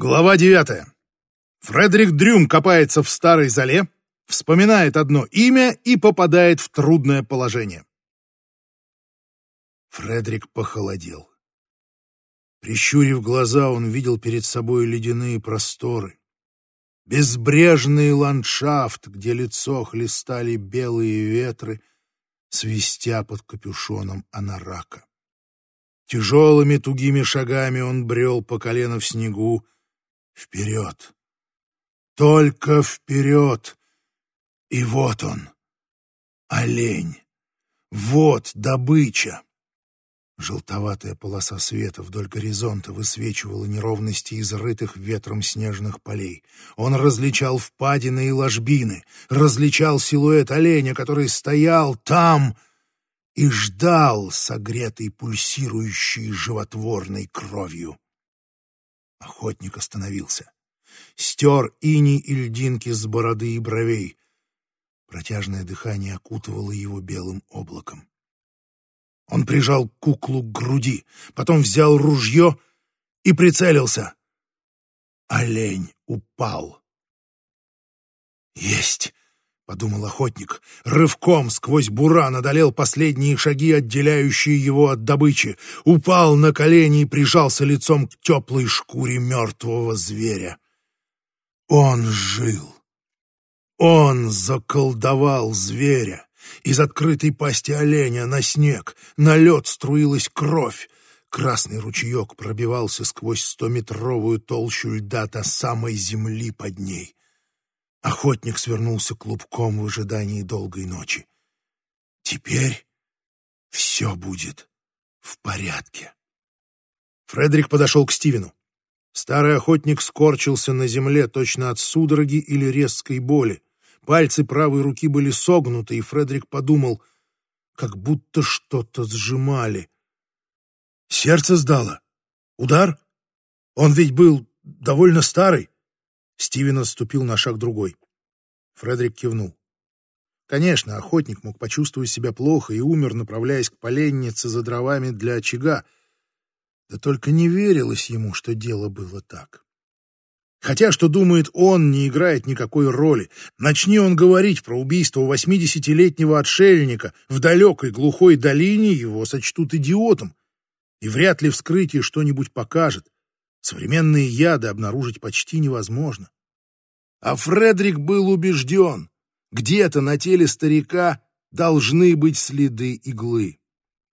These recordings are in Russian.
Глава девятая. Фредерик Дрюм копается в старой зале, вспоминает одно имя и попадает в трудное положение. Фредерик похолодел. Прищурив глаза, он видел перед собой ледяные просторы. Безбрежный ландшафт, где лицо хлестали белые ветры, свистя под капюшоном анарака. Тяжелыми тугими шагами он брел по колено в снегу, Вперед! Только вперед! И вот он, олень. Вот добыча. Желтоватая полоса света вдоль горизонта высвечивала неровности изрытых ветром снежных полей. Он различал впадины и ложбины, различал силуэт оленя, который стоял там и ждал, согретый пульсирующей животворной кровью. Охотник остановился. Стер иней и льдинки с бороды и бровей. Протяжное дыхание окутывало его белым облаком. Он прижал куклу к груди, потом взял ружье и прицелился. Олень упал. «Есть!» Подумал охотник. Рывком сквозь буран одолел последние шаги, отделяющие его от добычи, упал на колени и прижался лицом к теплой шкуре мертвого зверя. Он жил. Он заколдовал зверя. Из открытой пасти оленя на снег, на лед струилась кровь. Красный ручеек пробивался сквозь стометровую толщу льда до самой земли под ней. Охотник свернулся клубком в ожидании долгой ночи. Теперь все будет в порядке. Фредерик подошел к Стивену. Старый охотник скорчился на земле точно от судороги или резкой боли. Пальцы правой руки были согнуты, и Фредерик подумал, как будто что-то сжимали. Сердце сдало. Удар? Он ведь был довольно старый. Стивен отступил на шаг другой. Фредерик кивнул. Конечно, охотник мог почувствовать себя плохо и умер, направляясь к поленнице за дровами для очага. Да только не верилось ему, что дело было так. Хотя, что думает он, не играет никакой роли. Начни он говорить про убийство восьмидесятилетнего отшельника в далекой глухой долине, его сочтут идиотом. И вряд ли вскрытие что-нибудь покажет. Современные яды обнаружить почти невозможно. А Фредерик был убежден, где-то на теле старика должны быть следы иглы.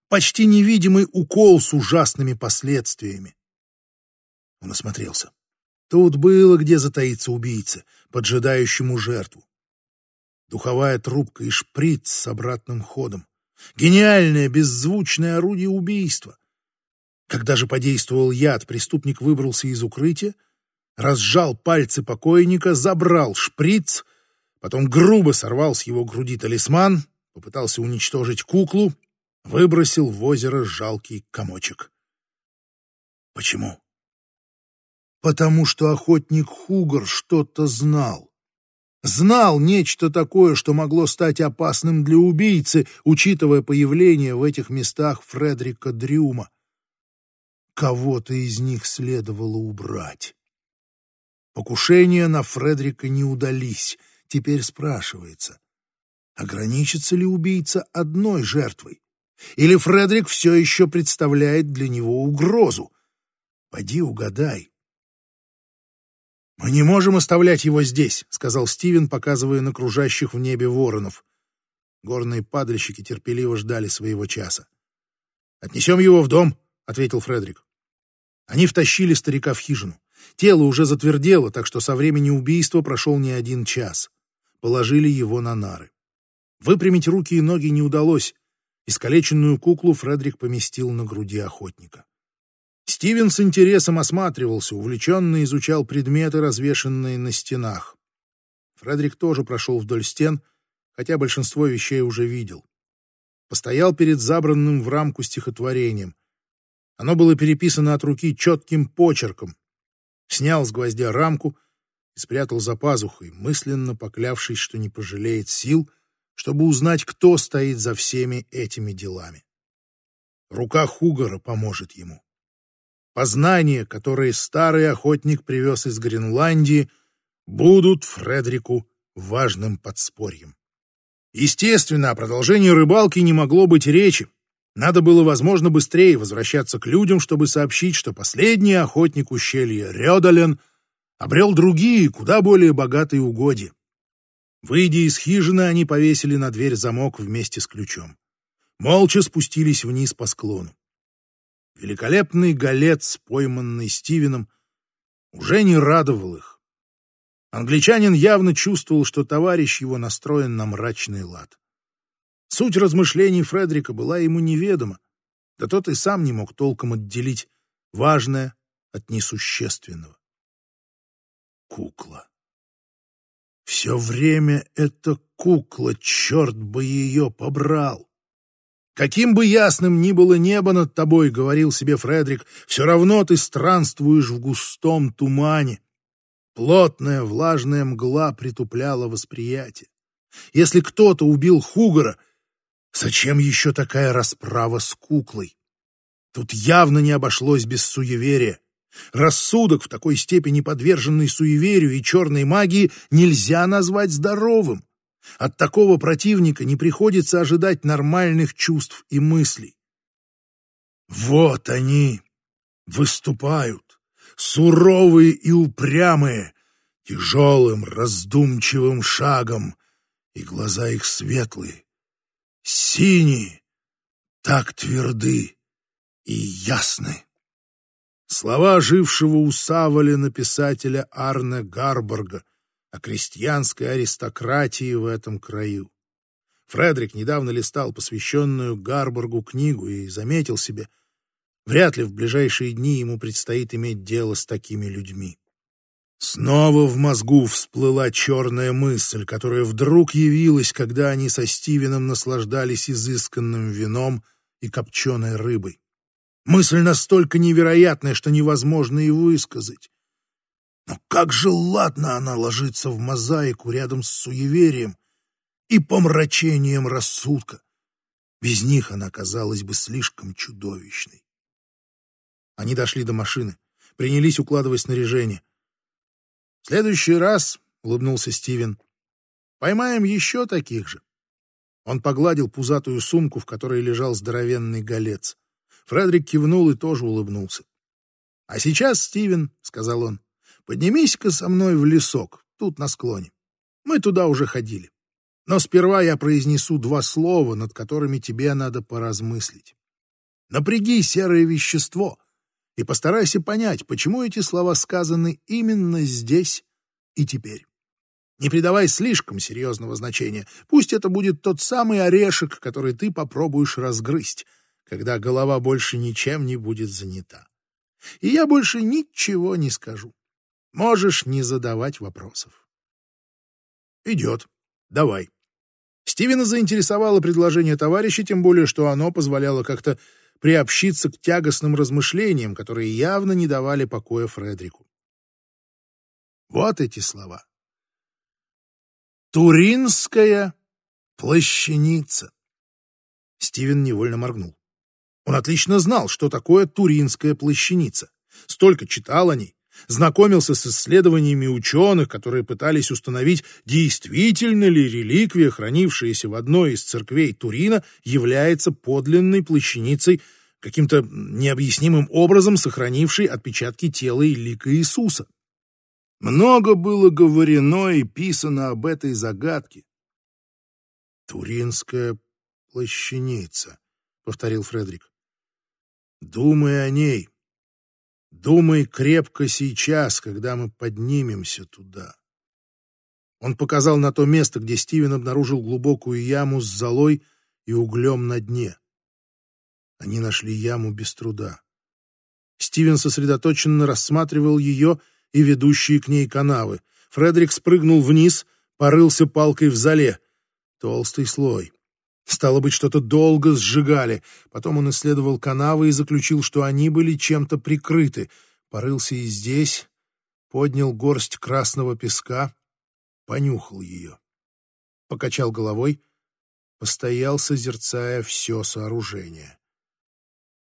Почти невидимый укол с ужасными последствиями. Он осмотрелся. Тут было где затаиться убийца, поджидающему жертву. Духовая трубка и шприц с обратным ходом. Гениальное беззвучное орудие убийства. Когда же подействовал яд, преступник выбрался из укрытия, разжал пальцы покойника, забрал шприц, потом грубо сорвал с его груди талисман, попытался уничтожить куклу, выбросил в озеро жалкий комочек. Почему? Потому что охотник Хугар что-то знал. Знал нечто такое, что могло стать опасным для убийцы, учитывая появление в этих местах Фредерика Дрюма. Кого-то из них следовало убрать. Покушения на Фредрика не удались. Теперь спрашивается, ограничится ли убийца одной жертвой? Или Фредрик все еще представляет для него угрозу? Поди угадай. «Мы не можем оставлять его здесь», — сказал Стивен, показывая на кружащих в небе воронов. Горные падальщики терпеливо ждали своего часа. «Отнесем его в дом», — ответил Фредерик. Они втащили старика в хижину. Тело уже затвердело, так что со времени убийства прошел не один час. Положили его на нары. Выпрямить руки и ноги не удалось. Искалеченную куклу Фредерик поместил на груди охотника. Стивен с интересом осматривался, увлеченно изучал предметы, развешенные на стенах. Фредерик тоже прошел вдоль стен, хотя большинство вещей уже видел. Постоял перед забранным в рамку стихотворением. Оно было переписано от руки четким почерком. Снял с гвоздя рамку и спрятал за пазухой, мысленно поклявшись, что не пожалеет сил, чтобы узнать, кто стоит за всеми этими делами. Рука Хугара поможет ему. Познания, которые старый охотник привез из Гренландии, будут Фредерику важным подспорьем. Естественно, о продолжении рыбалки не могло быть речи. Надо было, возможно, быстрее возвращаться к людям, чтобы сообщить, что последний охотник ущелья Рёдален обрел другие, куда более богатые угодья. Выйдя из хижины, они повесили на дверь замок вместе с ключом. Молча спустились вниз по склону. Великолепный голец, пойманный Стивеном, уже не радовал их. Англичанин явно чувствовал, что товарищ его настроен на мрачный лад. Суть размышлений Фредерика была ему неведома, да тот и сам не мог толком отделить важное от несущественного. Кукла. Все время эта кукла, черт бы ее побрал! Каким бы ясным ни было небо над тобой, — говорил себе Фредерик, — все равно ты странствуешь в густом тумане. Плотная влажная мгла притупляла восприятие. Если кто-то убил Хугара, Зачем еще такая расправа с куклой? Тут явно не обошлось без суеверия. Рассудок, в такой степени подверженный суеверию и черной магии, нельзя назвать здоровым. От такого противника не приходится ожидать нормальных чувств и мыслей. Вот они выступают, суровые и упрямые, тяжелым раздумчивым шагом, и глаза их светлые, синие, так тверды и ясны. Слова жившего у Савалина писателя Арне Гарборга о крестьянской аристократии в этом краю. Фредерик недавно листал посвященную Гарборгу книгу и заметил себе, вряд ли в ближайшие дни ему предстоит иметь дело с такими людьми. Снова в мозгу всплыла черная мысль, которая вдруг явилась, когда они со Стивеном наслаждались изысканным вином и копченой рыбой. Мысль настолько невероятная, что невозможно и высказать. Но как же ладно она ложится в мозаику рядом с суеверием и помрачением рассудка. Без них она казалась бы слишком чудовищной. Они дошли до машины, принялись укладывать снаряжение — следующий раз, — улыбнулся Стивен, — поймаем еще таких же. Он погладил пузатую сумку, в которой лежал здоровенный голец. Фредерик кивнул и тоже улыбнулся. — А сейчас, Стивен, — сказал он, — поднимись-ка со мной в лесок, тут на склоне. Мы туда уже ходили. Но сперва я произнесу два слова, над которыми тебе надо поразмыслить. Напряги серое вещество — и постарайся понять, почему эти слова сказаны именно здесь и теперь. Не придавай слишком серьезного значения. Пусть это будет тот самый орешек, который ты попробуешь разгрызть, когда голова больше ничем не будет занята. И я больше ничего не скажу. Можешь не задавать вопросов. Идет. Давай. Стивена заинтересовало предложение товарища, тем более, что оно позволяло как-то приобщиться к тягостным размышлениям, которые явно не давали покоя Фредрику. Вот эти слова. Туринская плащаница. Стивен невольно моргнул. Он отлично знал, что такое туринская плащаница. Столько читал о ней, знакомился с исследованиями ученых, которые пытались установить, действительно ли реликвия, хранившаяся в одной из церквей Турина, является подлинной плащаницей, каким-то необъяснимым образом сохранившей отпечатки тела и лика Иисуса. Много было говорено и писано об этой загадке. «Туринская плащаница», — повторил Фредерик. «Думай о ней, Думай крепко сейчас, когда мы поднимемся туда. Он показал на то место, где Стивен обнаружил глубокую яму с золой и углем на дне. Они нашли яму без труда. Стивен сосредоточенно рассматривал ее и ведущие к ней канавы. Фредерик спрыгнул вниз, порылся палкой в зале. Толстый слой. Стало быть, что-то долго сжигали. Потом он исследовал канавы и заключил, что они были чем-то прикрыты. Порылся и здесь, поднял горсть красного песка, понюхал ее. Покачал головой, постоял, созерцая все сооружение.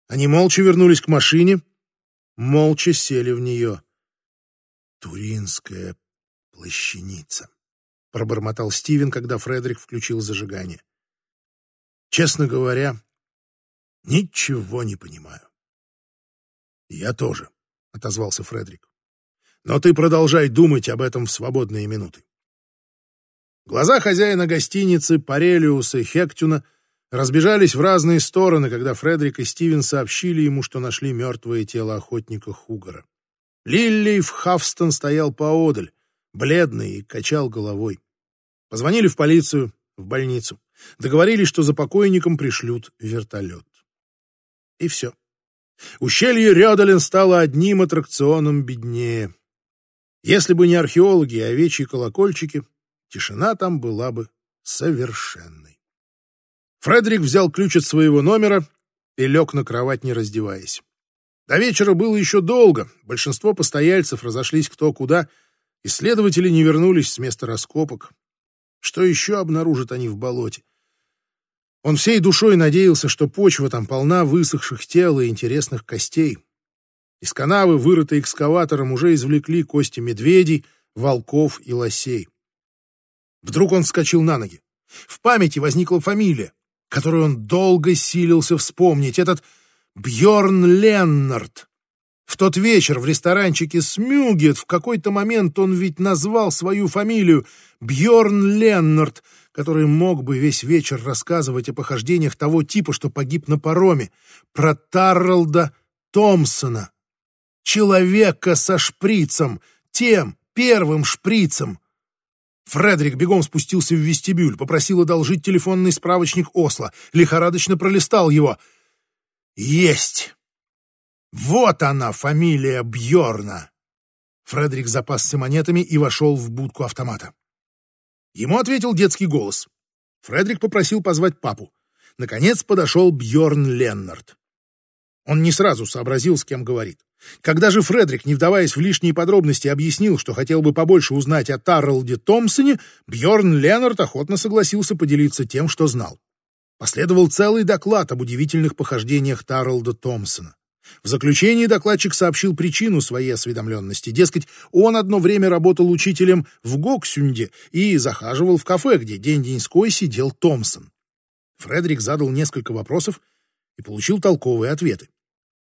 Они молча вернулись к машине. молча сели в нее. «Туринская плащаница», — пробормотал Стивен, когда Фредерик включил зажигание. «Честно говоря, ничего не понимаю». «Я тоже», — отозвался Фредерик. «Но ты продолжай думать об этом в свободные минуты». Глаза хозяина гостиницы Парелиуса Хектюна разбежались в разные стороны, когда Фредерик и Стивен сообщили ему, что нашли мертвое тело охотника Хугара. Лилли в Хавстон стоял поодаль, бледный и качал головой. Позвонили в полицию, в больницу. Договорились, что за покойником пришлют вертолет. И все. Ущелье Рёдален стало одним аттракционом беднее. Если бы не археологи и овечьи колокольчики, тишина там была бы совершенной. Фредерик взял ключ от своего номера и лег на кровать, не раздеваясь. До вечера было еще долго, большинство постояльцев разошлись кто куда, исследователи не вернулись с места раскопок. Что еще обнаружат они в болоте? Он всей душой надеялся, что почва там полна высохших тел и интересных костей. Из канавы, вырытой экскаватором, уже извлекли кости медведей, волков и лосей. Вдруг он вскочил на ноги. В памяти возникла фамилия, которую он долго силился вспомнить. Этот Бьорн Леннард. В тот вечер в ресторанчике Смюгет в какой-то момент он ведь назвал свою фамилию Бьорн Леннард, который мог бы весь вечер рассказывать о похождениях того типа, что погиб на пароме, про Тарлда Томпсона, человека со шприцем, тем первым шприцем. Фредерик бегом спустился в вестибюль, попросил одолжить телефонный справочник Осло, лихорадочно пролистал его. Есть! Вот она, фамилия Бьорна. Фредерик запасся монетами и вошел в будку автомата. Ему ответил детский голос. Фредерик попросил позвать папу. Наконец подошел Бьорн Леннард. Он не сразу сообразил, с кем говорит. Когда же Фредерик, не вдаваясь в лишние подробности, объяснил, что хотел бы побольше узнать о Тарлде Томпсоне, Бьорн Леннард охотно согласился поделиться тем, что знал. Последовал целый доклад об удивительных похождениях Тарлда Томпсона. В заключении докладчик сообщил причину своей осведомленности. Дескать, он одно время работал учителем в Гоксюнде и захаживал в кафе, где день-деньской сидел Томпсон. Фредерик задал несколько вопросов и получил толковые ответы.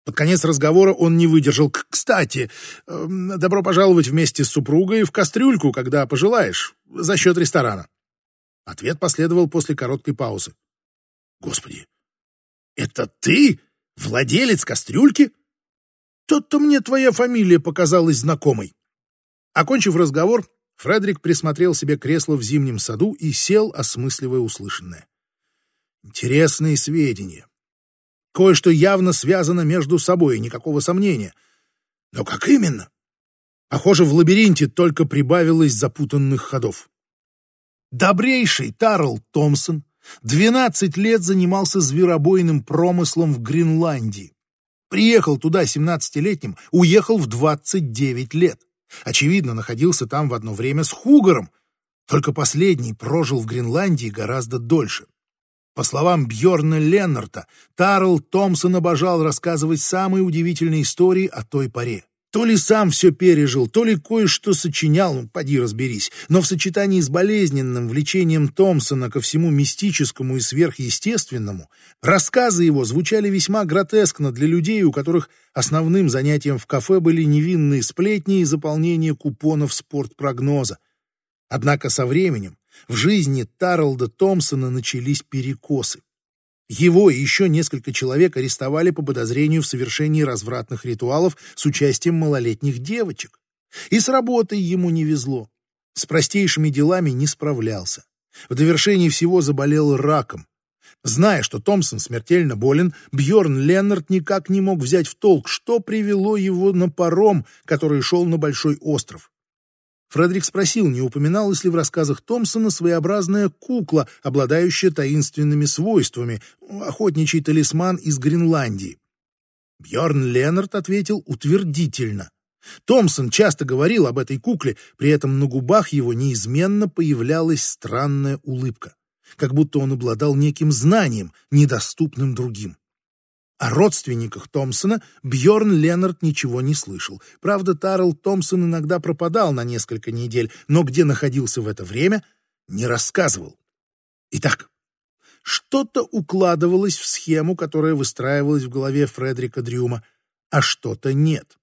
Под конец разговора он не выдержал. «Кстати, эм, добро пожаловать вместе с супругой в кастрюльку, когда пожелаешь, за счет ресторана». Ответ последовал после короткой паузы. «Господи, это ты, владелец кастрюльки? Тот-то мне твоя фамилия показалась знакомой». Окончив разговор, Фредерик присмотрел себе кресло в зимнем саду и сел, осмысливая услышанное. Интересные сведения. Кое-что явно связано между собой, никакого сомнения. Но как именно? Похоже, в лабиринте только прибавилось запутанных ходов. Добрейший Тарл Томпсон 12 лет занимался зверобойным промыслом в Гренландии. Приехал туда 17-летним, уехал в 29 лет. Очевидно, находился там в одно время с Хугаром, только последний прожил в Гренландии гораздо дольше. По словам Бьорна Леннарта, Тарл Томпсон обожал рассказывать самые удивительные истории о той поре. То ли сам все пережил, то ли кое-что сочинял, ну, поди разберись. Но в сочетании с болезненным влечением Томпсона ко всему мистическому и сверхъестественному, рассказы его звучали весьма гротескно для людей, у которых основным занятием в кафе были невинные сплетни и заполнение купонов спортпрогноза. Однако со временем в жизни Тарлда Томпсона начались перекосы. Его и еще несколько человек арестовали по подозрению в совершении развратных ритуалов с участием малолетних девочек. И с работой ему не везло. С простейшими делами не справлялся. В довершении всего заболел раком. Зная, что Томпсон смертельно болен, Бьорн Леннард никак не мог взять в толк, что привело его на паром, который шел на большой остров. Фредерик спросил, не упоминалась ли в рассказах Томпсона своеобразная кукла, обладающая таинственными свойствами, охотничий талисман из Гренландии. Бьорн Леннард ответил утвердительно. Томпсон часто говорил об этой кукле, при этом на губах его неизменно появлялась странная улыбка, как будто он обладал неким знанием, недоступным другим. О родственниках Томпсона Бьорн Леннард ничего не слышал. Правда, Тарл Томпсон иногда пропадал на несколько недель, но где находился в это время, не рассказывал. Итак, что-то укладывалось в схему, которая выстраивалась в голове Фредерика Дрюма, а что-то нет.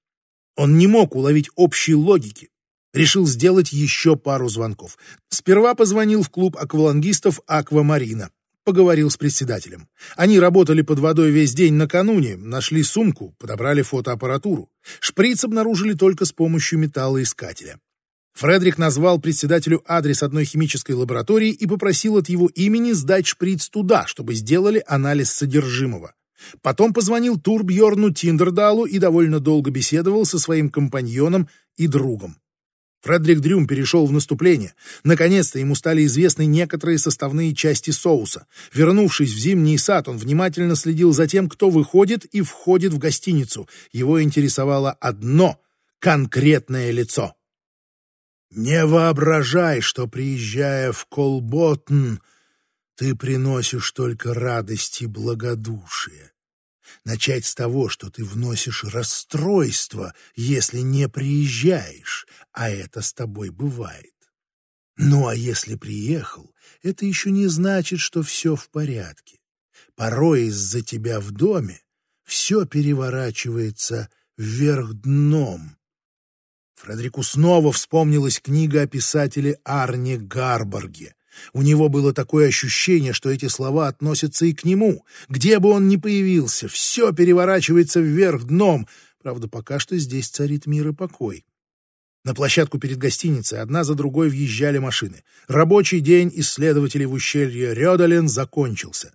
Он не мог уловить общей логики. Решил сделать еще пару звонков. Сперва позвонил в клуб аквалангистов «Аквамарина». Поговорил с председателем. Они работали под водой весь день накануне, нашли сумку, подобрали фотоаппаратуру. Шприц обнаружили только с помощью металлоискателя. Фредерик назвал председателю адрес одной химической лаборатории и попросил от его имени сдать шприц туда, чтобы сделали анализ содержимого. Потом позвонил Турбьорну Тиндердалу и довольно долго беседовал со своим компаньоном и другом. Фредерик Дрюм перешел в наступление. Наконец-то ему стали известны некоторые составные части соуса. Вернувшись в зимний сад, он внимательно следил за тем, кто выходит и входит в гостиницу. Его интересовало одно — конкретное лицо. «Не воображай, что, приезжая в Колботн, ты приносишь только радость и благодушие. Начать с того, что ты вносишь расстройство, если не приезжаешь, а это с тобой бывает. Ну а если приехал, это еще не значит, что все в порядке. Порой из-за тебя в доме все переворачивается вверх дном. Фредерику снова вспомнилась книга о писателе Арне Гарборге. У него было такое ощущение, что эти слова относятся и к нему. Где бы он ни появился, все переворачивается вверх дном. Правда, пока что здесь царит мир и покой. На площадку перед гостиницей одна за другой въезжали машины. Рабочий день исследователей в ущелье Рёдален закончился.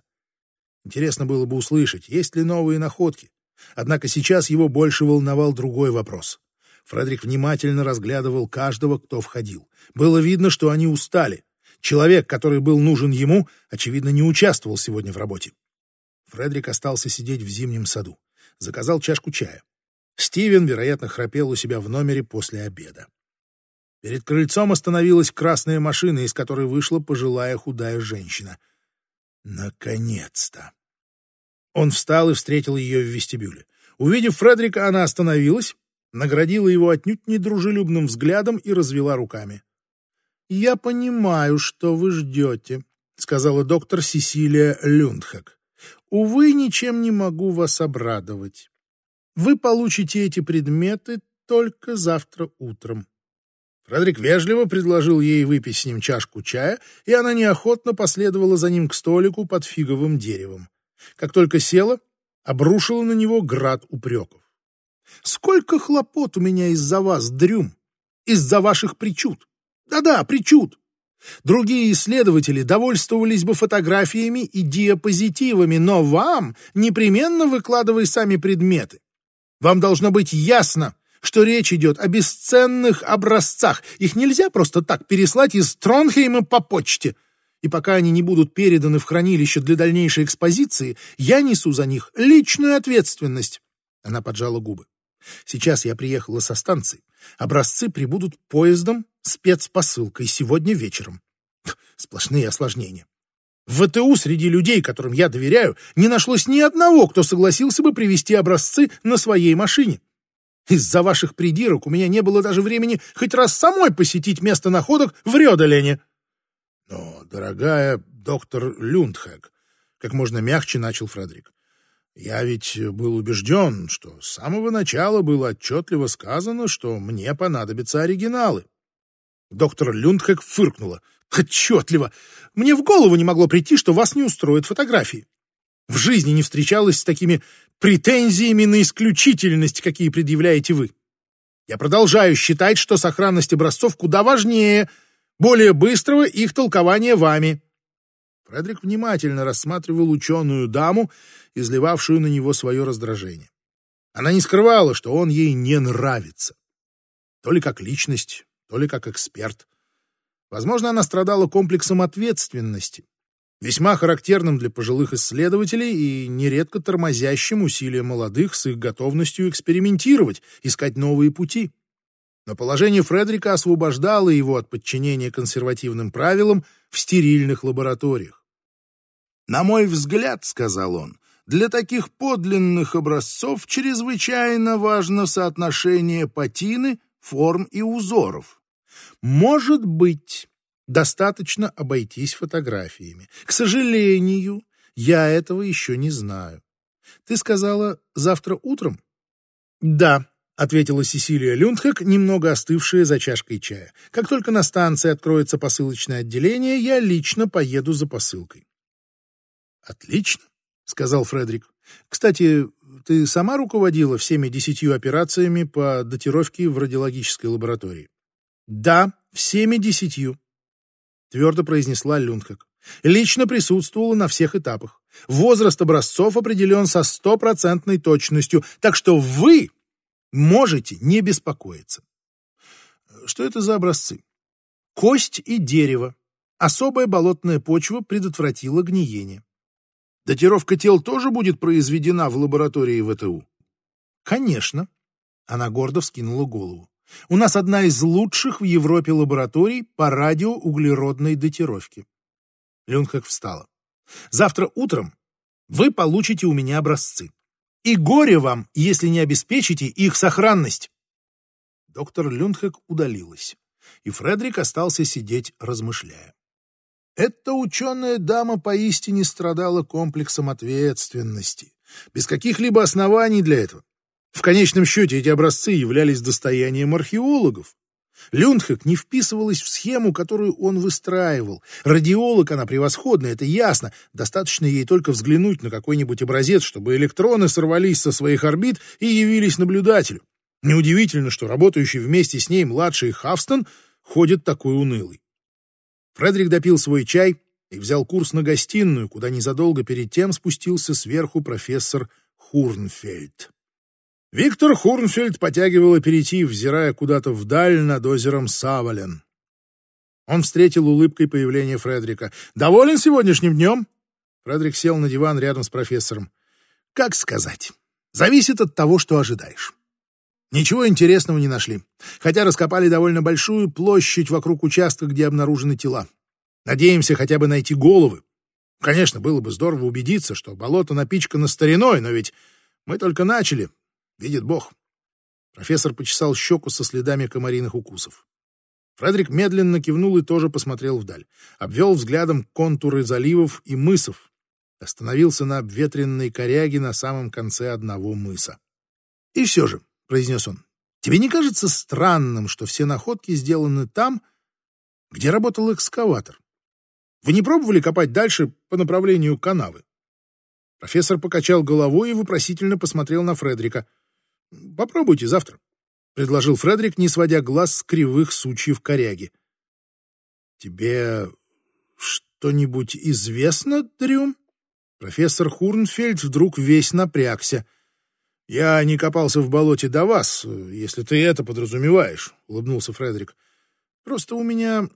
Интересно было бы услышать, есть ли новые находки. Однако сейчас его больше волновал другой вопрос. Фредерик внимательно разглядывал каждого, кто входил. Было видно, что они устали. Человек, который был нужен ему, очевидно, не участвовал сегодня в работе. Фредерик остался сидеть в зимнем саду. Заказал чашку чая. Стивен, вероятно, храпел у себя в номере после обеда. Перед крыльцом остановилась красная машина, из которой вышла пожилая худая женщина. Наконец-то! Он встал и встретил ее в вестибюле. Увидев Фредерика, она остановилась, наградила его отнюдь недружелюбным взглядом и развела руками. «Я понимаю, что вы ждете», — сказала доктор Сесилия Люндхак. «Увы, ничем не могу вас обрадовать. Вы получите эти предметы только завтра утром». Фредерик вежливо предложил ей выпить с ним чашку чая, и она неохотно последовала за ним к столику под фиговым деревом. Как только села, обрушила на него град упреков. «Сколько хлопот у меня из-за вас, Дрюм! Из-за ваших причуд! Да-да, причуд. Другие исследователи довольствовались бы фотографиями и диапозитивами, но вам непременно выкладывай сами предметы. Вам должно быть ясно, что речь идет о бесценных образцах. Их нельзя просто так переслать из Тронхейма по почте. И пока они не будут переданы в хранилище для дальнейшей экспозиции, я несу за них личную ответственность. Она поджала губы. Сейчас я приехала со станции. Образцы прибудут поездом спецпосылкой сегодня вечером. Сплошные осложнения. В ВТУ среди людей, которым я доверяю, не нашлось ни одного, кто согласился бы привезти образцы на своей машине. Из-за ваших придирок у меня не было даже времени хоть раз самой посетить место находок в Рёдалене. Но, дорогая доктор Люндхэк, как можно мягче начал Фредерик, я ведь был убежден, что с самого начала было отчетливо сказано, что мне понадобятся оригиналы. Доктор Люндхек фыркнула. «Отчетливо! Мне в голову не могло прийти, что вас не устроят фотографии. В жизни не встречалась с такими претензиями на исключительность, какие предъявляете вы. Я продолжаю считать, что сохранность образцов куда важнее более быстрого их толкования вами». Фредерик внимательно рассматривал ученую даму, изливавшую на него свое раздражение. Она не скрывала, что он ей не нравится. То ли как личность, то ли как эксперт. Возможно, она страдала комплексом ответственности, весьма характерным для пожилых исследователей и нередко тормозящим усилия молодых с их готовностью экспериментировать, искать новые пути. Но положение Фредерика освобождало его от подчинения консервативным правилам в стерильных лабораториях. «На мой взгляд, — сказал он, Для таких подлинных образцов чрезвычайно важно соотношение патины, форм и узоров. Может быть, достаточно обойтись фотографиями. К сожалению, я этого еще не знаю. Ты сказала завтра утром? Да, ответила Сесилия Люндхек, немного остывшая за чашкой чая. Как только на станции откроется посылочное отделение, я лично поеду за посылкой. Отлично, сказал Фредерик. Кстати, ты сама руководила всеми десятью операциями по датировке в радиологической лаборатории? Да, всеми десятью, твердо произнесла Люндхек. Лично присутствовала на всех этапах. Возраст образцов определен со стопроцентной точностью, так что вы Можете не беспокоиться. Что это за образцы? Кость и дерево. Особая болотная почва предотвратила гниение. Датировка тел тоже будет произведена в лаборатории ВТУ? Конечно. Она гордо вскинула голову. У нас одна из лучших в Европе лабораторий по радиоуглеродной датировке. Люнхак встала. Завтра утром вы получите у меня образцы. И горе вам, если не обеспечите их сохранность. Доктор Люндхек удалилась, и Фредерик остался сидеть, размышляя. Эта ученая дама поистине страдала комплексом ответственности, без каких-либо оснований для этого. В конечном счете эти образцы являлись достоянием археологов. Люндхек не вписывалась в схему, которую он выстраивал. Радиолог она превосходная, это ясно. Достаточно ей только взглянуть на какой-нибудь образец, чтобы электроны сорвались со своих орбит и явились наблюдателю. Неудивительно, что работающий вместе с ней младший Хавстон ходит такой унылый. Фредерик допил свой чай и взял курс на гостиную, куда незадолго перед тем спустился сверху профессор Хурнфельд. Виктор Хурнфельд потягивал аперитив, взирая куда-то вдаль над озером Савален. Он встретил улыбкой появление Фредрика. «Доволен сегодняшним днем?» Фредрик сел на диван рядом с профессором. «Как сказать? Зависит от того, что ожидаешь. Ничего интересного не нашли, хотя раскопали довольно большую площадь вокруг участка, где обнаружены тела. Надеемся хотя бы найти головы. Конечно, было бы здорово убедиться, что болото напичкано стариной, но ведь мы только начали, Видит Бог. Профессор почесал щеку со следами комариных укусов. Фредерик медленно кивнул и тоже посмотрел вдаль. Обвел взглядом контуры заливов и мысов. Остановился на обветренной коряге на самом конце одного мыса. «И все же», — произнес он, — «тебе не кажется странным, что все находки сделаны там, где работал экскаватор? Вы не пробовали копать дальше по направлению канавы?» Профессор покачал головой и вопросительно посмотрел на Фредерика. Попробуйте завтра, — предложил Фредерик, не сводя глаз с кривых сучьев коряги. — Тебе что-нибудь известно, Дрюм? Профессор Хурнфельд вдруг весь напрягся. — Я не копался в болоте до вас, если ты это подразумеваешь, — улыбнулся Фредерик. — Просто у меня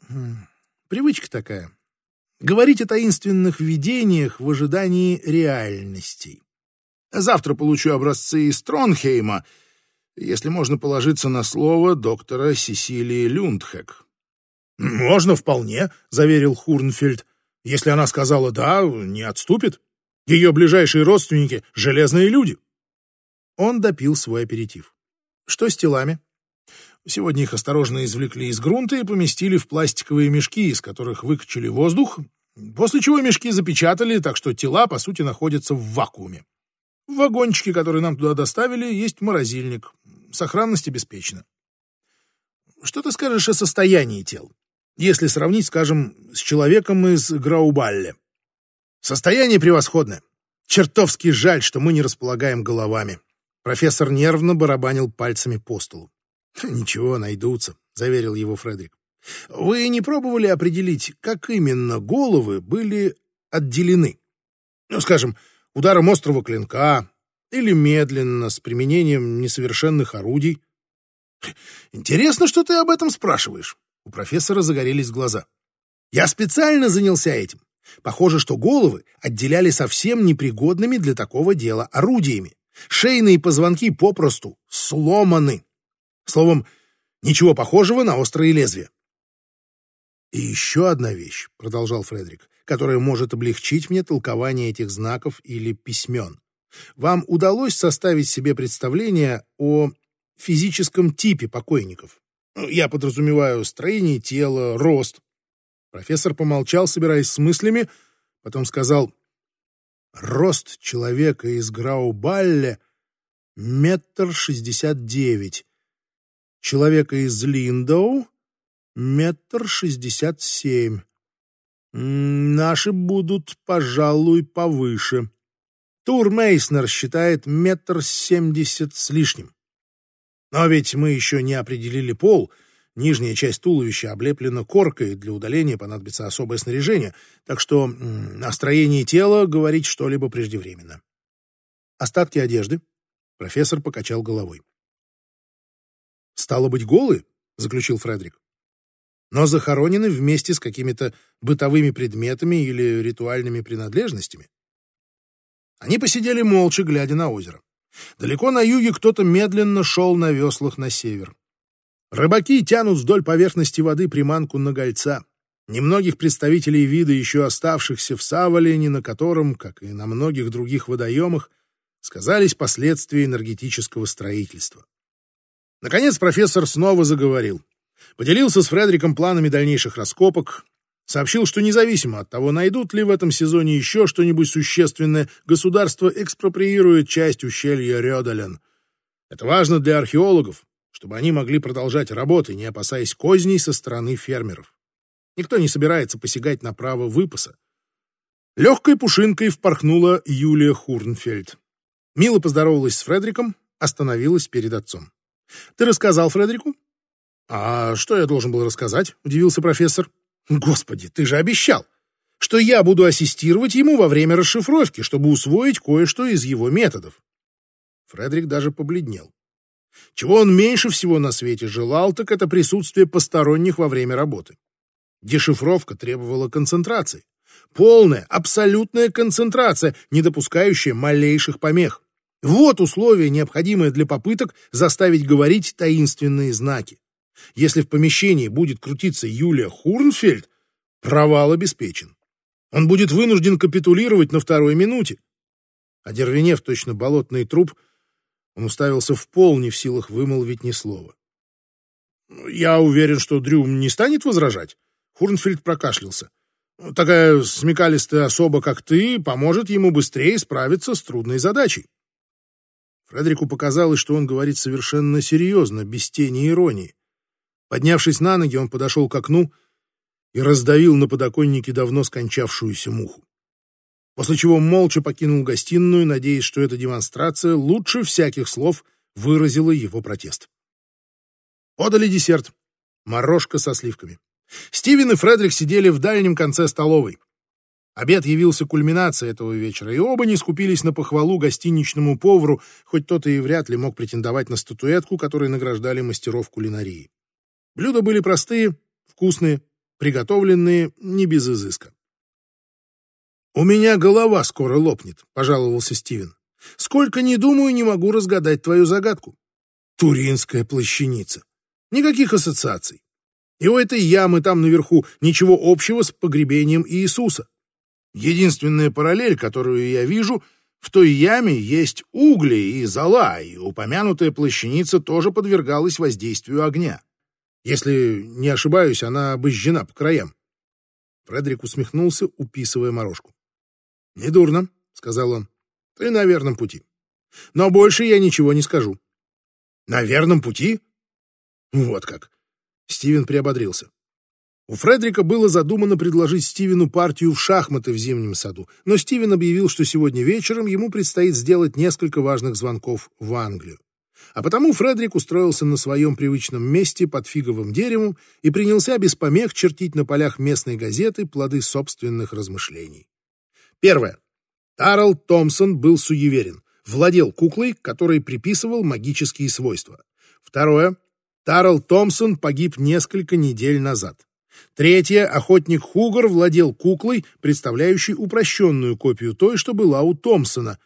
привычка такая — говорить о таинственных видениях в ожидании реальностей. Завтра получу образцы из Тронхейма, если можно положиться на слово доктора Сесилии Люндхек. «Можно вполне», — заверил Хурнфельд. «Если она сказала «да», не отступит. Ее ближайшие родственники — железные люди». Он допил свой аперитив. «Что с телами?» Сегодня их осторожно извлекли из грунта и поместили в пластиковые мешки, из которых выкачали воздух, после чего мешки запечатали, так что тела, по сути, находятся в вакууме. В вагончике, который нам туда доставили, есть морозильник. Сохранность обеспечена. Что ты скажешь о состоянии тел? Если сравнить, скажем, с человеком из Граубалле. Состояние превосходное. Чертовски жаль, что мы не располагаем головами. Профессор нервно барабанил пальцами по столу. «Ничего, найдутся», — заверил его Фредерик. «Вы не пробовали определить, как именно головы были отделены? Ну, скажем, ударом острого клинка или медленно, с применением несовершенных орудий. Интересно, что ты об этом спрашиваешь. У профессора загорелись глаза. Я специально занялся этим. Похоже, что головы отделяли совсем непригодными для такого дела орудиями. Шейные позвонки попросту сломаны. Словом, ничего похожего на острые лезвия. «И еще одна вещь», — продолжал Фредерик. Которое может облегчить мне толкование этих знаков или письмен. Вам удалось составить себе представление о физическом типе покойников? Ну, я подразумеваю строение тела, рост. Профессор помолчал, собираясь с мыслями, потом сказал, рост человека из Граубалле — метр шестьдесят девять, человека из Линдоу — метр шестьдесят семь. Наши будут, пожалуй, повыше. Тур Мейснер считает метр семьдесят с лишним. Но ведь мы еще не определили пол. Нижняя часть туловища облеплена коркой, для удаления понадобится особое снаряжение, так что о строении тела говорить что-либо преждевременно. Остатки одежды. Профессор покачал головой. «Стало быть, голы?» — заключил Фредерик. «Но захоронены вместе с какими-то бытовыми предметами или ритуальными принадлежностями?» Они посидели молча, глядя на озеро. Далеко на юге кто-то медленно шел на веслах на север. Рыбаки тянут вдоль поверхности воды приманку на гольца. Немногих представителей вида, еще оставшихся в Савалине, на котором, как и на многих других водоемах, сказались последствия энергетического строительства. Наконец профессор снова заговорил. Поделился с Фредериком планами дальнейших раскопок, сообщил, что независимо от того, найдут ли в этом сезоне еще что-нибудь существенное, государство экспроприирует часть ущелья Рёдален. Это важно для археологов, чтобы они могли продолжать работы, не опасаясь козней со стороны фермеров. Никто не собирается посягать на право выпаса. Легкой пушинкой впорхнула Юлия Хурнфельд. Мило поздоровалась с Фредериком, остановилась перед отцом. «Ты рассказал Фредерику?» «А что я должен был рассказать?» — удивился профессор. Господи, ты же обещал, что я буду ассистировать ему во время расшифровки, чтобы усвоить кое-что из его методов. Фредерик даже побледнел. Чего он меньше всего на свете желал, так это присутствие посторонних во время работы. Дешифровка требовала концентрации. Полная, абсолютная концентрация, не допускающая малейших помех. Вот условие, необходимое для попыток заставить говорить таинственные знаки. Если в помещении будет крутиться Юлия Хурнфельд, провал обеспечен. Он будет вынужден капитулировать на второй минуте. Одервенев точно болотный труп, он уставился в пол, не в силах вымолвить ни слова. «Я уверен, что Дрюм не станет возражать?» Хурнфельд прокашлялся. «Такая смекалистая особа, как ты, поможет ему быстрее справиться с трудной задачей». Фредерику показалось, что он говорит совершенно серьезно, без тени иронии. Поднявшись на ноги, он подошел к окну и раздавил на подоконнике давно скончавшуюся муху. После чего молча покинул гостиную, надеясь, что эта демонстрация лучше всяких слов выразила его протест. Подали десерт. Морожка со сливками. Стивен и Фредерик сидели в дальнем конце столовой. Обед явился кульминацией этого вечера, и оба не скупились на похвалу гостиничному повару, хоть тот и вряд ли мог претендовать на статуэтку, которой награждали мастеров кулинарии. Блюда были простые, вкусные, приготовленные не без изыска. «У меня голова скоро лопнет», — пожаловался Стивен. «Сколько ни думаю, не могу разгадать твою загадку. Туринская плащаница. Никаких ассоциаций. И у этой ямы там наверху ничего общего с погребением Иисуса. Единственная параллель, которую я вижу, в той яме есть угли и зола, и упомянутая плащаница тоже подвергалась воздействию огня. Если не ошибаюсь, она обожжена по краям. Фредерик усмехнулся, уписывая морожку. «Недурно», — сказал он. «Ты на верном пути. Но больше я ничего не скажу». «На верном пути?» «Вот как». Стивен приободрился. У Фредерика было задумано предложить Стивену партию в шахматы в зимнем саду, но Стивен объявил, что сегодня вечером ему предстоит сделать несколько важных звонков в Англию. А потому Фредерик устроился на своем привычном месте под фиговым деревом и принялся без помех чертить на полях местной газеты плоды собственных размышлений. Первое. Тарл Томпсон был суеверен, владел куклой, которой приписывал магические свойства. Второе. Тарл Томпсон погиб несколько недель назад. Третье. Охотник Хугар владел куклой, представляющей упрощенную копию той, что была у Томпсона.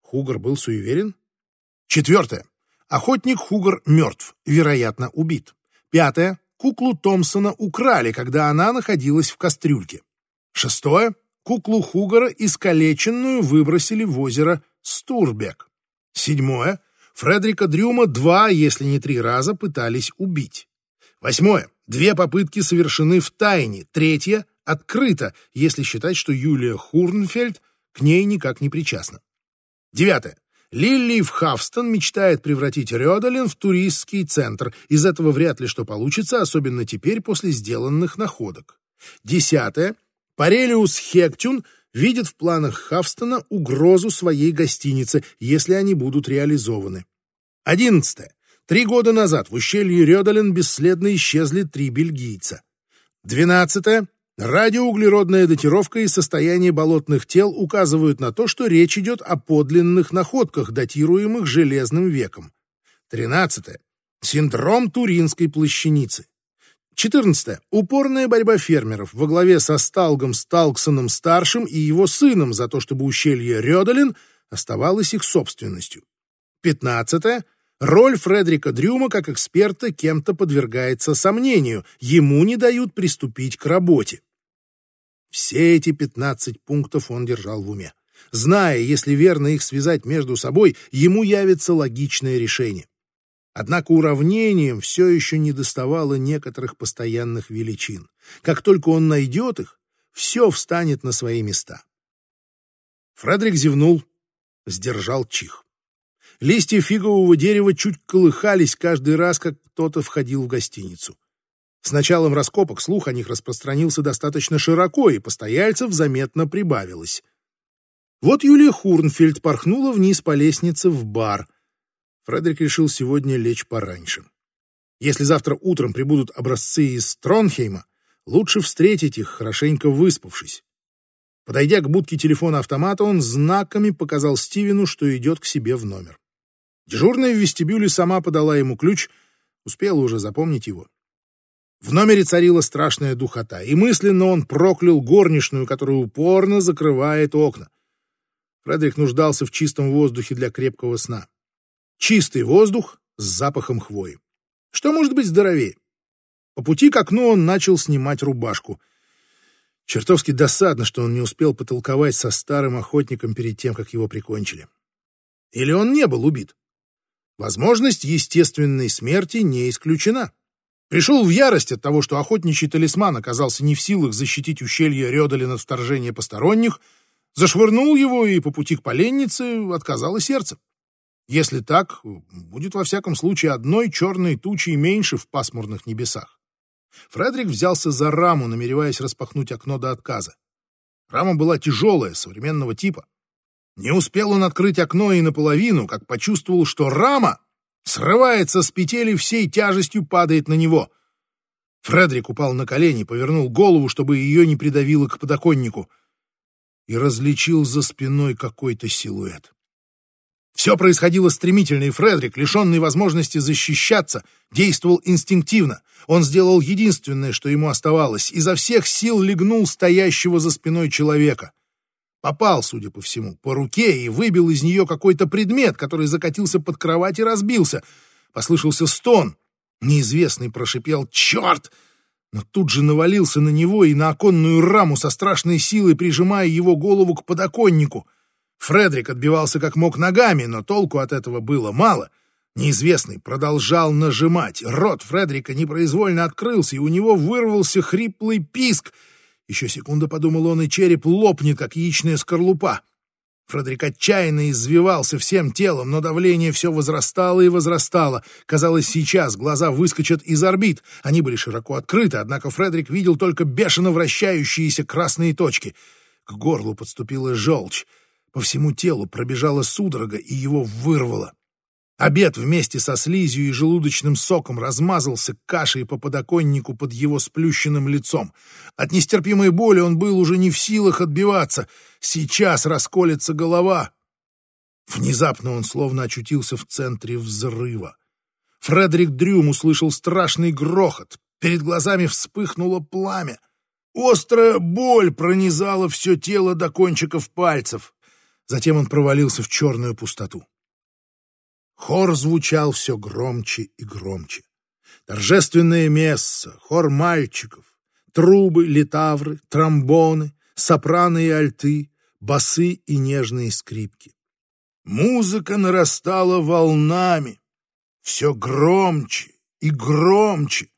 Хугар был суеверен? Четвертое. Охотник Хугар мертв, вероятно, убит. Пятое. Куклу Томпсона украли, когда она находилась в кастрюльке. Шестое. Куклу Хугара искалеченную выбросили в озеро Стурбек. Седьмое. Фредерика Дрюма два, если не три раза пытались убить. Восьмое. Две попытки совершены в тайне. Третья — открыто, если считать, что Юлия Хурнфельд к ней никак не причастна. Девятое. Лилли в Хавстон мечтает превратить Рёдалин в туристский центр. Из этого вряд ли что получится, особенно теперь после сделанных находок. Десятое. Парелиус Хектюн видит в планах Хавстона угрозу своей гостиницы, если они будут реализованы. Одиннадцатое. Три года назад в ущелье Рёдален бесследно исчезли три бельгийца. Двенадцатое. Радиоуглеродная датировка и состояние болотных тел указывают на то, что речь идет о подлинных находках, датируемых Железным веком. 13. Синдром Туринской плащаницы. 14. Упорная борьба фермеров во главе со Сталгом Сталксоном-старшим и его сыном за то, чтобы ущелье Рёдалин оставалось их собственностью. 15. Роль Фредерика Дрюма как эксперта кем-то подвергается сомнению, ему не дают приступить к работе. Все эти пятнадцать пунктов он держал в уме. Зная, если верно их связать между собой, ему явится логичное решение. Однако уравнением все еще не доставало некоторых постоянных величин. Как только он найдет их, все встанет на свои места. Фредерик зевнул, сдержал чих. Листья фигового дерева чуть колыхались каждый раз, как кто-то входил в гостиницу. С началом раскопок слух о них распространился достаточно широко, и постояльцев заметно прибавилось. Вот Юлия Хурнфельд порхнула вниз по лестнице в бар. Фредерик решил сегодня лечь пораньше. Если завтра утром прибудут образцы из Тронхейма, лучше встретить их, хорошенько выспавшись. Подойдя к будке телефона автомата, он знаками показал Стивену, что идет к себе в номер. Дежурная в вестибюле сама подала ему ключ, успела уже запомнить его. В номере царила страшная духота, и мысленно он проклял горничную, которая упорно закрывает окна. Фредерик нуждался в чистом воздухе для крепкого сна. Чистый воздух с запахом хвои. Что может быть здоровее? По пути к окну он начал снимать рубашку. Чертовски досадно, что он не успел потолковать со старым охотником перед тем, как его прикончили. Или он не был убит? Возможность естественной смерти не исключена. Пришел в ярость от того, что охотничий талисман оказался не в силах защитить ущелье Рёдалин от вторжения посторонних, зашвырнул его, и по пути к поленнице отказало сердце. Если так, будет во всяком случае одной черной тучей меньше в пасмурных небесах. Фредерик взялся за раму, намереваясь распахнуть окно до отказа. Рама была тяжелая, современного типа. Не успел он открыть окно и наполовину, как почувствовал, что рама срывается с петель и всей тяжестью падает на него. Фредерик упал на колени, повернул голову, чтобы ее не придавило к подоконнику, и различил за спиной какой-то силуэт. Все происходило стремительно, и Фредерик, лишенный возможности защищаться, действовал инстинктивно. Он сделал единственное, что ему оставалось, изо всех сил легнул стоящего за спиной человека. Попал, судя по всему, по руке и выбил из нее какой-то предмет, который закатился под кровать и разбился. Послышался стон. Неизвестный прошипел «Черт!», но тут же навалился на него и на оконную раму со страшной силой, прижимая его голову к подоконнику. Фредерик отбивался как мог ногами, но толку от этого было мало. Неизвестный продолжал нажимать. Рот Фредерика непроизвольно открылся, и у него вырвался хриплый писк — еще секунда, подумал он, и череп лопнет, как яичная скорлупа. Фредерик отчаянно извивался всем телом, но давление все возрастало и возрастало. Казалось, сейчас глаза выскочат из орбит. Они были широко открыты, однако Фредерик видел только бешено вращающиеся красные точки. К горлу подступила желчь. По всему телу пробежала судорога, и его вырвало. Обед вместе со слизью и желудочным соком размазался кашей по подоконнику под его сплющенным лицом. От нестерпимой боли он был уже не в силах отбиваться. Сейчас расколется голова. Внезапно он словно очутился в центре взрыва. Фредерик Дрюм услышал страшный грохот. Перед глазами вспыхнуло пламя. Острая боль пронизала все тело до кончиков пальцев. Затем он провалился в черную пустоту. Хор звучал все громче и громче. Торжественное место, хор мальчиков, трубы, литавры, тромбоны, сопрано и альты, басы и нежные скрипки. Музыка нарастала волнами, все громче и громче,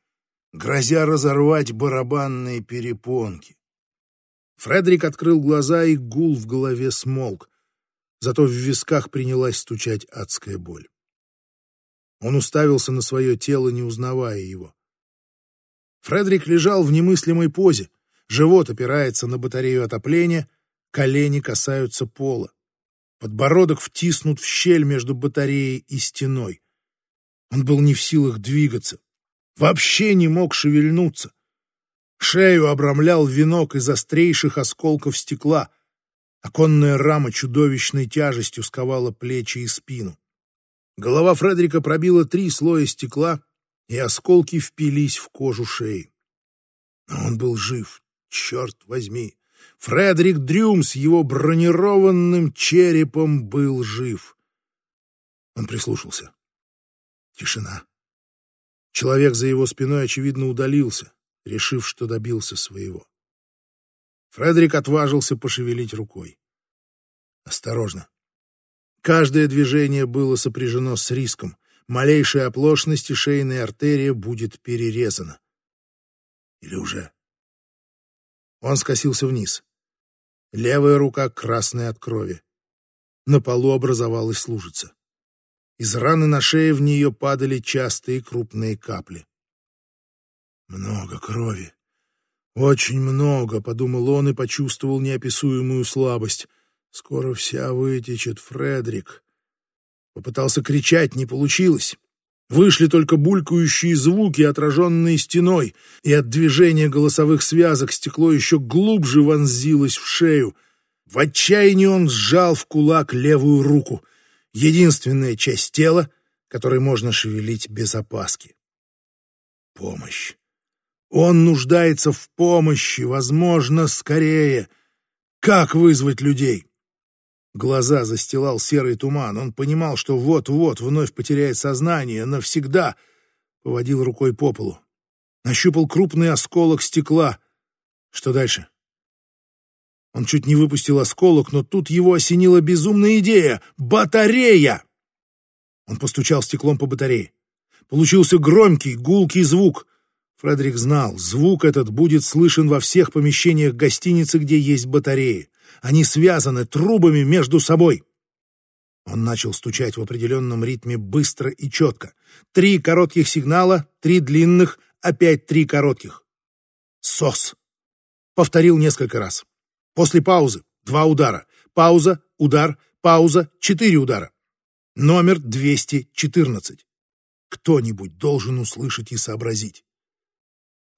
грозя разорвать барабанные перепонки. Фредерик открыл глаза, и гул в голове смолк. Зато в висках принялась стучать адская боль. Он уставился на свое тело, не узнавая его. Фредерик лежал в немыслимой позе. Живот опирается на батарею отопления, колени касаются пола. Подбородок втиснут в щель между батареей и стеной. Он был не в силах двигаться. Вообще не мог шевельнуться. Шею обрамлял венок из острейших осколков стекла. Оконная рама чудовищной тяжестью сковала плечи и спину. Голова Фредерика пробила три слоя стекла, и осколки впились в кожу шеи. Но он был жив, черт возьми. Фредерик Дрюм с его бронированным черепом был жив. Он прислушался. Тишина. Человек за его спиной, очевидно, удалился, решив, что добился своего. Фредерик отважился пошевелить рукой. Осторожно. Каждое движение было сопряжено с риском. Малейшая оплошность и шейная артерия будет перерезана. Или уже? Он скосился вниз. Левая рука красная от крови. На полу образовалась лужица. Из раны на шее в нее падали частые крупные капли. Много крови. Очень много, подумал он и почувствовал неописуемую слабость. Скоро вся вытечет, Фредерик. Попытался кричать, не получилось. Вышли только булькающие звуки, отраженные стеной, и от движения голосовых связок стекло еще глубже вонзилось в шею. В отчаянии он сжал в кулак левую руку, единственная часть тела, которой можно шевелить без опаски. Помощь. Он нуждается в помощи, возможно, скорее. Как вызвать людей? Глаза застилал серый туман. Он понимал, что вот-вот вновь потеряет сознание, навсегда. Поводил рукой по полу. Нащупал крупный осколок стекла. Что дальше? Он чуть не выпустил осколок, но тут его осенила безумная идея — батарея! Он постучал стеклом по батарее. Получился громкий, гулкий звук. Фредерик знал, звук этот будет слышен во всех помещениях гостиницы, где есть батареи. Они связаны трубами между собой. Он начал стучать в определенном ритме быстро и четко. Три коротких сигнала, три длинных, опять три коротких. «Сос!» Повторил несколько раз. После паузы два удара. Пауза, удар, пауза, четыре удара. Номер 214. Кто-нибудь должен услышать и сообразить.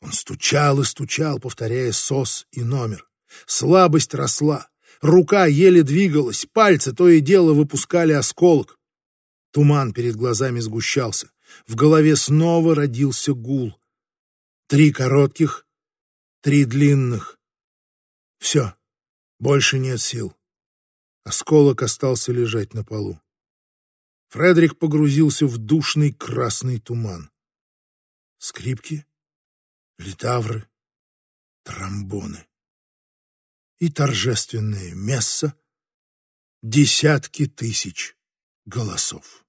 Он стучал и стучал, повторяя сос и номер. Слабость росла. Рука еле двигалась, пальцы то и дело выпускали осколок. Туман перед глазами сгущался. В голове снова родился гул. Три коротких, три длинных. Все, больше нет сил. Осколок остался лежать на полу. Фредерик погрузился в душный красный туман. Скрипки, литавры, тромбоны и торжественное месса десятки тысяч голосов.